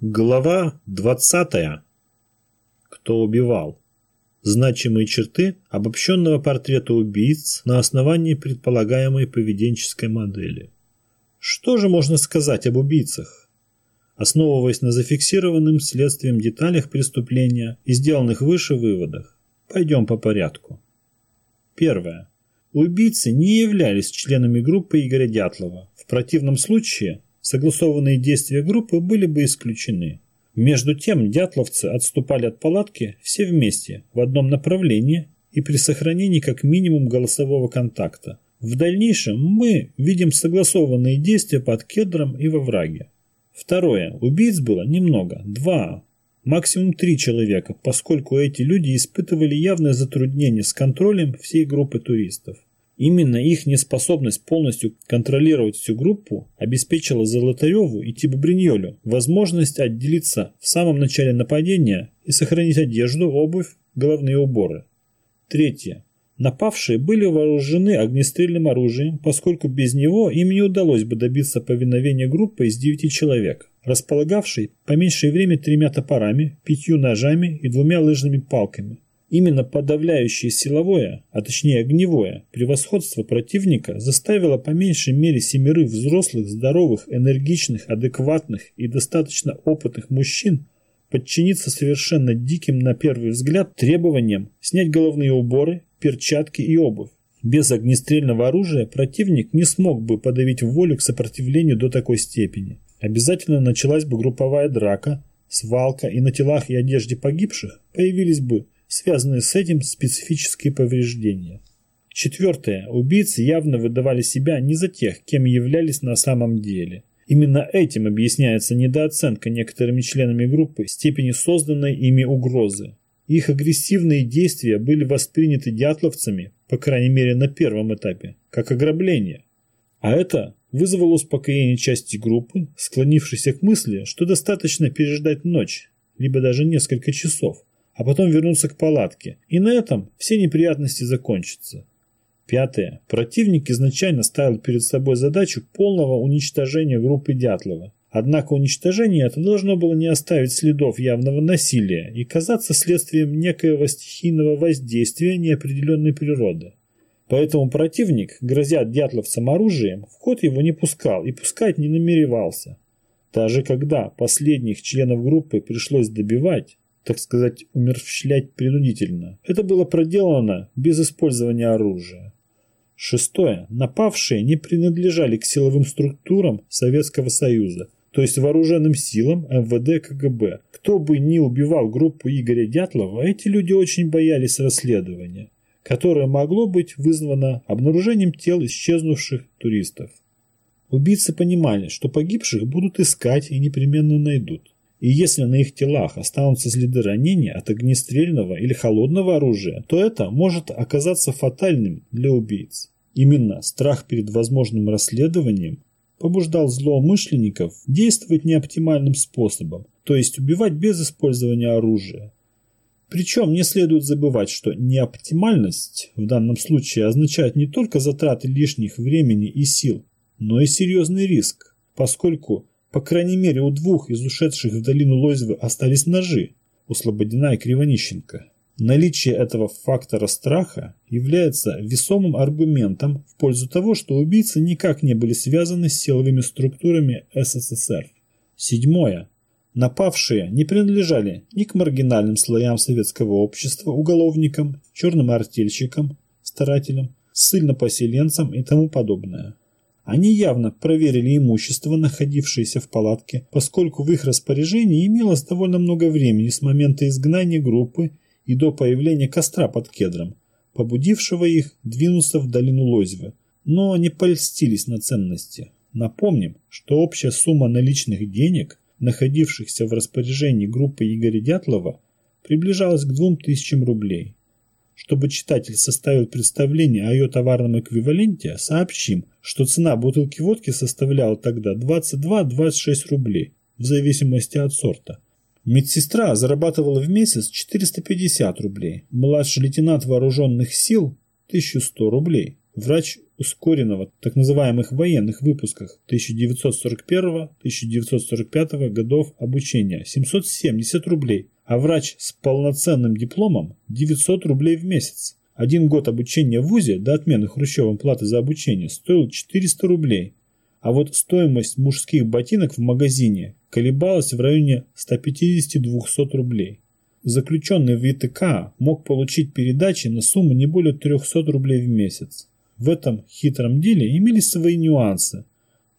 Глава 20. Кто убивал? Значимые черты обобщенного портрета убийц на основании предполагаемой поведенческой модели. Что же можно сказать об убийцах? Основываясь на зафиксированным следствием деталях преступления и сделанных выше выводах, пойдем по порядку. Первое. Убийцы не являлись членами группы Игоря Дятлова. В противном случае согласованные действия группы были бы исключены. Между тем дятловцы отступали от палатки все вместе, в одном направлении и при сохранении как минимум голосового контакта. В дальнейшем мы видим согласованные действия под кедром и во враге. Второе. Убийц было немного, два, максимум три человека, поскольку эти люди испытывали явное затруднение с контролем всей группы туристов. Именно их неспособность полностью контролировать всю группу обеспечила Золотареву и Тибо возможность отделиться в самом начале нападения и сохранить одежду, обувь, головные уборы. Третье. Напавшие были вооружены огнестрельным оружием, поскольку без него им не удалось бы добиться повиновения группы из девяти человек, располагавшей по меньшее время тремя топорами, пятью ножами и двумя лыжными палками – Именно подавляющее силовое, а точнее огневое, превосходство противника заставило по меньшей мере семерых взрослых, здоровых, энергичных, адекватных и достаточно опытных мужчин подчиниться совершенно диким на первый взгляд требованиям снять головные уборы, перчатки и обувь. Без огнестрельного оружия противник не смог бы подавить волю к сопротивлению до такой степени. Обязательно началась бы групповая драка, свалка и на телах и одежде погибших появились бы связанные с этим специфические повреждения. Четвертое. Убийцы явно выдавали себя не за тех, кем являлись на самом деле. Именно этим объясняется недооценка некоторыми членами группы степени созданной ими угрозы. Их агрессивные действия были восприняты дятловцами, по крайней мере на первом этапе, как ограбление. А это вызвало успокоение части группы, склонившейся к мысли, что достаточно переждать ночь, либо даже несколько часов, а потом вернуться к палатке, и на этом все неприятности закончатся. Пятое. Противник изначально ставил перед собой задачу полного уничтожения группы Дятлова. Однако уничтожение это должно было не оставить следов явного насилия и казаться следствием некоего стихийного воздействия неопределенной природы. Поэтому противник, грозя дятловцам оружием, в ход его не пускал и пускать не намеревался. Даже когда последних членов группы пришлось добивать, так сказать, умерщвлять принудительно. Это было проделано без использования оружия. Шестое. Напавшие не принадлежали к силовым структурам Советского Союза, то есть вооруженным силам МВД КГБ. Кто бы ни убивал группу Игоря Дятлова, эти люди очень боялись расследования, которое могло быть вызвано обнаружением тел исчезнувших туристов. Убийцы понимали, что погибших будут искать и непременно найдут. И если на их телах останутся следы ранения от огнестрельного или холодного оружия, то это может оказаться фатальным для убийц. Именно страх перед возможным расследованием побуждал злоумышленников действовать неоптимальным способом, то есть убивать без использования оружия. Причем не следует забывать, что неоптимальность в данном случае означает не только затраты лишних времени и сил, но и серьезный риск, поскольку по крайней мере, у двух из ушедших в долину Лойзвы остались ножи, у Слободина и Кривонищенко. Наличие этого фактора страха является весомым аргументом в пользу того, что убийцы никак не были связаны с силовыми структурами СССР. Седьмое. Напавшие не принадлежали ни к маргинальным слоям советского общества, уголовникам, черным артельщикам, старателям, ссыльно-поселенцам и тому подобное. Они явно проверили имущество, находившееся в палатке, поскольку в их распоряжении имелось довольно много времени с момента изгнания группы и до появления костра под кедром, побудившего их двинуться в долину Лозьвы, но не польстились на ценности. Напомним, что общая сумма наличных денег, находившихся в распоряжении группы Игоря Дятлова, приближалась к 2000 рублей. Чтобы читатель составил представление о ее товарном эквиваленте, сообщим, что цена бутылки водки составляла тогда 22-26 рублей, в зависимости от сорта. Медсестра зарабатывала в месяц 450 рублей, младший лейтенант вооруженных сил – 1100 рублей. врач ускоренного, так называемых военных выпусках 1941-1945 годов обучения 770 рублей, а врач с полноценным дипломом 900 рублей в месяц. Один год обучения в ВУЗе до отмены Хрущевым платы за обучение стоил 400 рублей, а вот стоимость мужских ботинок в магазине колебалась в районе 150-200 рублей. Заключенный в ИТК мог получить передачи на сумму не более 300 рублей в месяц. В этом хитром деле имелись свои нюансы,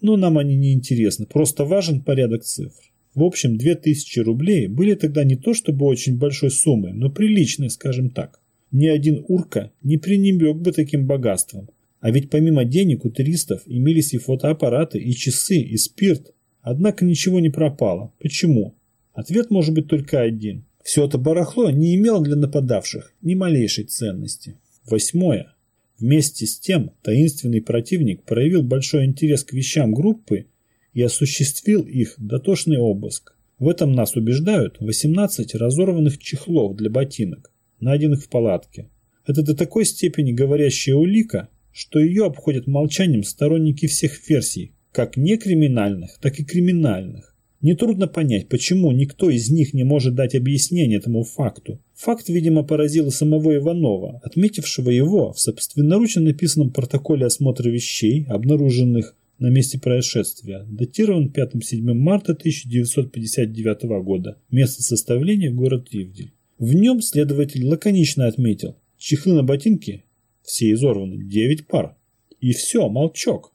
но нам они не интересны, просто важен порядок цифр. В общем, 2000 рублей были тогда не то чтобы очень большой суммой, но приличной, скажем так. Ни один урка не пренебрег бы таким богатством. А ведь помимо денег у туристов имелись и фотоаппараты, и часы, и спирт. Однако ничего не пропало. Почему? Ответ может быть только один. Все это барахло не имело для нападавших ни малейшей ценности. Восьмое. Вместе с тем таинственный противник проявил большой интерес к вещам группы и осуществил их дотошный обыск. В этом нас убеждают 18 разорванных чехлов для ботинок, найденных в палатке. Это до такой степени говорящая улика, что ее обходят молчанием сторонники всех версий, как некриминальных, так и криминальных. Нетрудно понять, почему никто из них не может дать объяснение этому факту. Факт, видимо, поразил самого Иванова, отметившего его в собственноручно написанном протоколе осмотра вещей, обнаруженных на месте происшествия, датирован 5-7 марта 1959 года. Место составления – город Ивдель. В нем следователь лаконично отметил, чехлы на ботинки все изорваны, 9 пар. И все, молчок.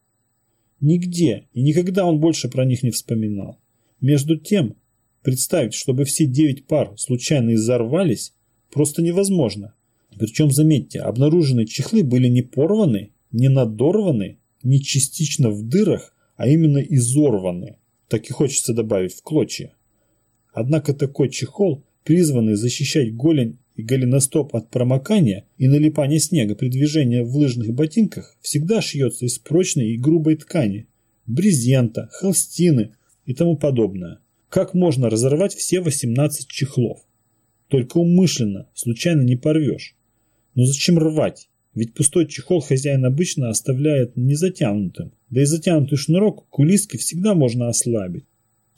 Нигде и никогда он больше про них не вспоминал. Между тем, представить, чтобы все девять пар случайно изорвались, просто невозможно. Причем, заметьте, обнаруженные чехлы были не порваны, не надорваны, не частично в дырах, а именно изорваны. Так и хочется добавить в клочья. Однако такой чехол, призванный защищать голень и голеностоп от промокания и налипания снега при движении в лыжных ботинках, всегда шьется из прочной и грубой ткани, брезента, холстины, и тому подобное. Как можно разорвать все 18 чехлов? Только умышленно, случайно не порвешь. Но зачем рвать? Ведь пустой чехол хозяин обычно оставляет не затянутым. Да и затянутый шнурок кулиски всегда можно ослабить.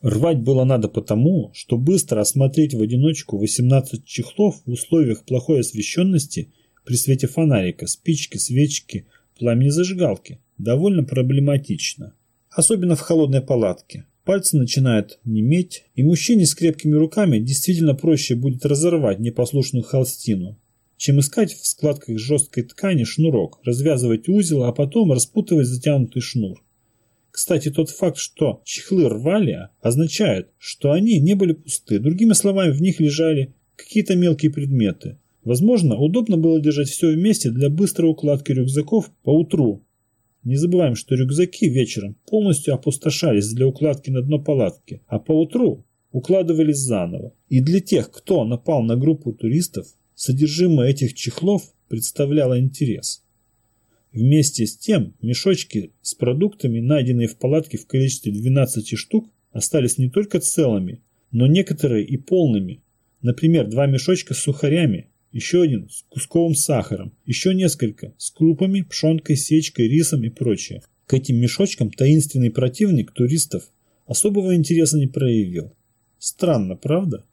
Рвать было надо потому, что быстро осмотреть в одиночку 18 чехлов в условиях плохой освещенности при свете фонарика, спички, свечки, пламени зажигалки довольно проблематично. Особенно в холодной палатке. Пальцы начинают неметь, и мужчине с крепкими руками действительно проще будет разорвать непослушную холстину, чем искать в складках жесткой ткани шнурок, развязывать узел, а потом распутывать затянутый шнур. Кстати, тот факт, что чехлы рвали, означает, что они не были пусты. Другими словами, в них лежали какие-то мелкие предметы. Возможно, удобно было держать все вместе для быстрой укладки рюкзаков по утру, не забываем, что рюкзаки вечером полностью опустошались для укладки на дно палатки, а поутру укладывались заново. И для тех, кто напал на группу туристов, содержимое этих чехлов представляло интерес. Вместе с тем, мешочки с продуктами, найденные в палатке в количестве 12 штук, остались не только целыми, но некоторые и полными. Например, два мешочка с сухарями, еще один с кусковым сахаром, еще несколько с крупами, пшенкой, сечкой, рисом и прочее. К этим мешочкам таинственный противник туристов особого интереса не проявил. Странно, правда?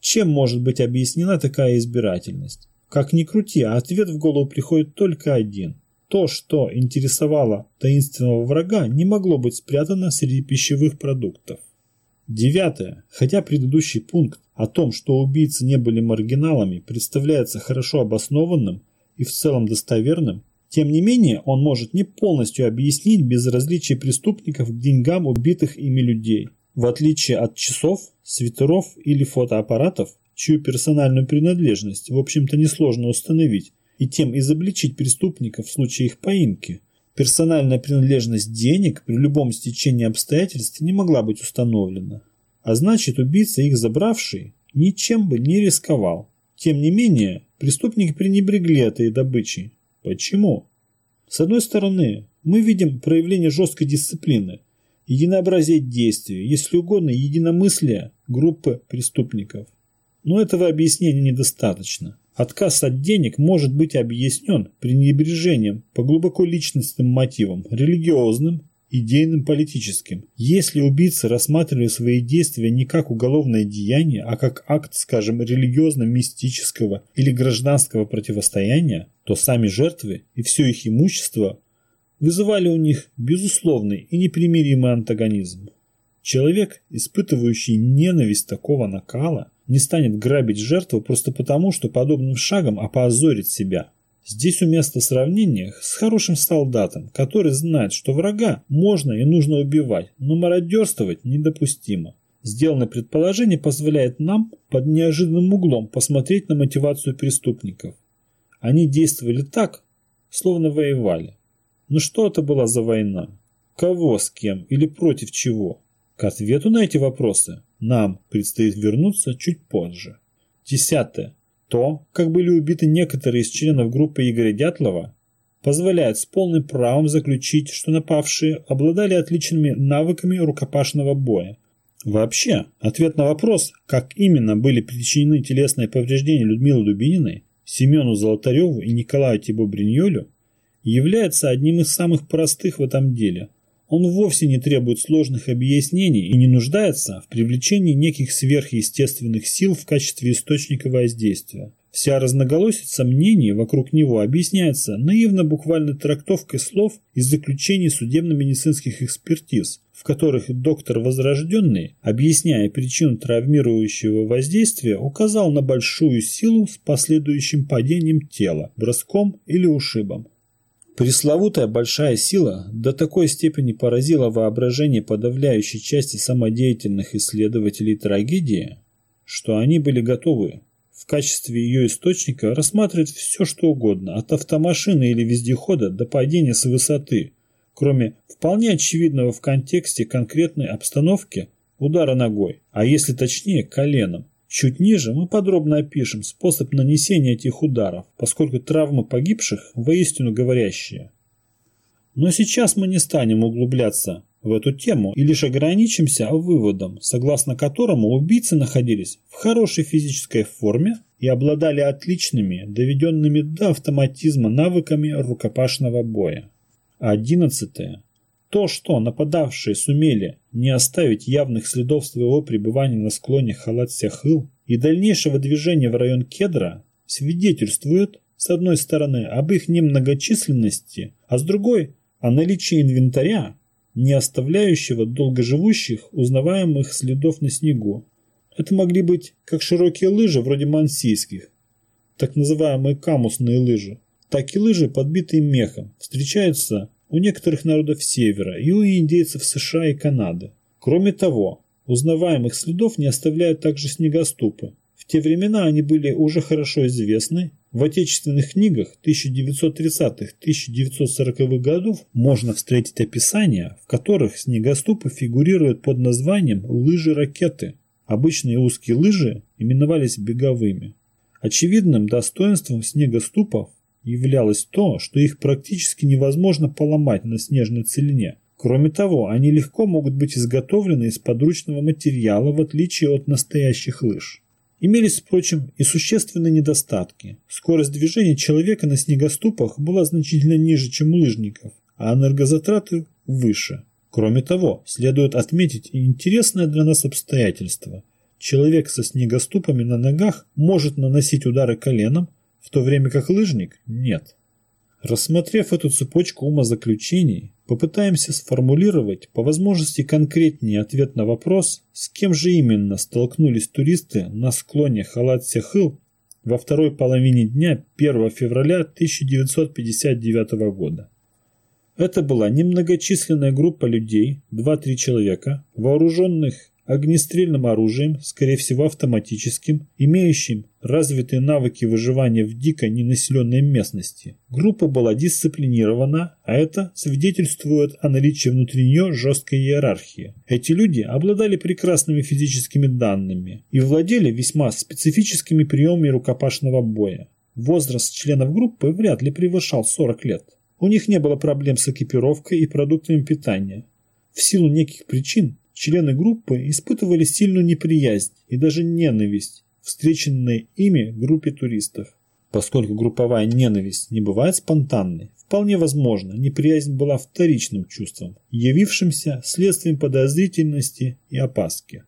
Чем может быть объяснена такая избирательность? Как ни крути, а ответ в голову приходит только один. То, что интересовало таинственного врага, не могло быть спрятано среди пищевых продуктов. Девятое. Хотя предыдущий пункт о том, что убийцы не были маргиналами, представляется хорошо обоснованным и в целом достоверным, тем не менее он может не полностью объяснить безразличие преступников к деньгам убитых ими людей. В отличие от часов, свитеров или фотоаппаратов, чью персональную принадлежность, в общем-то, несложно установить, и тем изобличить преступников в случае их поимки. Персональная принадлежность денег при любом стечении обстоятельств не могла быть установлена. А значит, убийца, их забравший, ничем бы не рисковал. Тем не менее, преступники пренебрегли этой добычей. Почему? С одной стороны, мы видим проявление жесткой дисциплины, единообразие действий, если угодно, единомыслие группы преступников. Но этого объяснения недостаточно. Отказ от денег может быть объяснен пренебрежением по глубоко личностным мотивам, религиозным, идейным, политическим. Если убийцы рассматривали свои действия не как уголовное деяние, а как акт, скажем, религиозно-мистического или гражданского противостояния, то сами жертвы и все их имущество вызывали у них безусловный и непримиримый антагонизм. Человек, испытывающий ненависть такого накала, не станет грабить жертву просто потому, что подобным шагом опозорит себя. Здесь уместно сравнение с хорошим солдатом, который знает, что врага можно и нужно убивать, но мародерствовать недопустимо. Сделанное предположение позволяет нам под неожиданным углом посмотреть на мотивацию преступников. Они действовали так, словно воевали. Но что это была за война? Кого, с кем или против чего? К ответу на эти вопросы нам предстоит вернуться чуть позже. Десятое. То, как были убиты некоторые из членов группы Игоря Дятлова, позволяет с полным правом заключить, что напавшие обладали отличными навыками рукопашного боя. Вообще, ответ на вопрос, как именно были причинены телесные повреждения Людмилы Дубининой, Семену Золотареву и Николаю Тибо-Бриньолю, является одним из самых простых в этом деле – он вовсе не требует сложных объяснений и не нуждается в привлечении неких сверхъестественных сил в качестве источника воздействия. Вся разноголосица мнений вокруг него объясняется наивно-буквальной трактовкой слов из заключений судебно-медицинских экспертиз, в которых доктор Возрожденный, объясняя причину травмирующего воздействия, указал на большую силу с последующим падением тела, броском или ушибом. Пресловутая большая сила до такой степени поразила воображение подавляющей части самодеятельных исследователей трагедии, что они были готовы в качестве ее источника рассматривать все что угодно, от автомашины или вездехода до падения с высоты, кроме вполне очевидного в контексте конкретной обстановки удара ногой, а если точнее коленом. Чуть ниже мы подробно опишем способ нанесения этих ударов, поскольку травмы погибших воистину говорящие. Но сейчас мы не станем углубляться в эту тему и лишь ограничимся выводом, согласно которому убийцы находились в хорошей физической форме и обладали отличными, доведенными до автоматизма навыками рукопашного боя. Одиннадцатое. То, что нападавшие сумели не оставить явных следов своего пребывания на склоне Халат-Сяхыл и дальнейшего движения в район Кедра, свидетельствует, с одной стороны, об их немногочисленности, а с другой – о наличии инвентаря, не оставляющего долгоживущих узнаваемых следов на снегу. Это могли быть как широкие лыжи вроде мансийских, так называемые камусные лыжи, так и лыжи, подбитые мехом, встречаются у некоторых народов Севера и у индейцев США и Канады. Кроме того, узнаваемых следов не оставляют также снегоступы. В те времена они были уже хорошо известны. В отечественных книгах 1930-1940-х годов можно встретить описания, в которых снегоступы фигурируют под названием «лыжи-ракеты». Обычные узкие лыжи именовались беговыми. Очевидным достоинством снегоступов являлось то, что их практически невозможно поломать на снежной целине. Кроме того, они легко могут быть изготовлены из подручного материала, в отличие от настоящих лыж. Имелись, впрочем, и существенные недостатки. Скорость движения человека на снегоступах была значительно ниже, чем у лыжников, а энергозатраты выше. Кроме того, следует отметить и интересное для нас обстоятельство. Человек со снегоступами на ногах может наносить удары коленом, в то время как лыжник – нет. Рассмотрев эту цепочку умозаключений, попытаемся сформулировать по возможности конкретнее ответ на вопрос, с кем же именно столкнулись туристы на склоне Халат-Сяхыл во второй половине дня 1 февраля 1959 года. Это была немногочисленная группа людей, 2-3 человека, вооруженных огнестрельным оружием, скорее всего автоматическим, имеющим развитые навыки выживания в дико ненаселенной местности. Группа была дисциплинирована, а это свидетельствует о наличии внутри нее жесткой иерархии. Эти люди обладали прекрасными физическими данными и владели весьма специфическими приемами рукопашного боя. Возраст членов группы вряд ли превышал 40 лет. У них не было проблем с экипировкой и продуктами питания. В силу неких причин члены группы испытывали сильную неприязнь и даже ненависть встреченной ими группе туристов. Поскольку групповая ненависть не бывает спонтанной, вполне возможно, неприязнь была вторичным чувством, явившимся следствием подозрительности и опаски.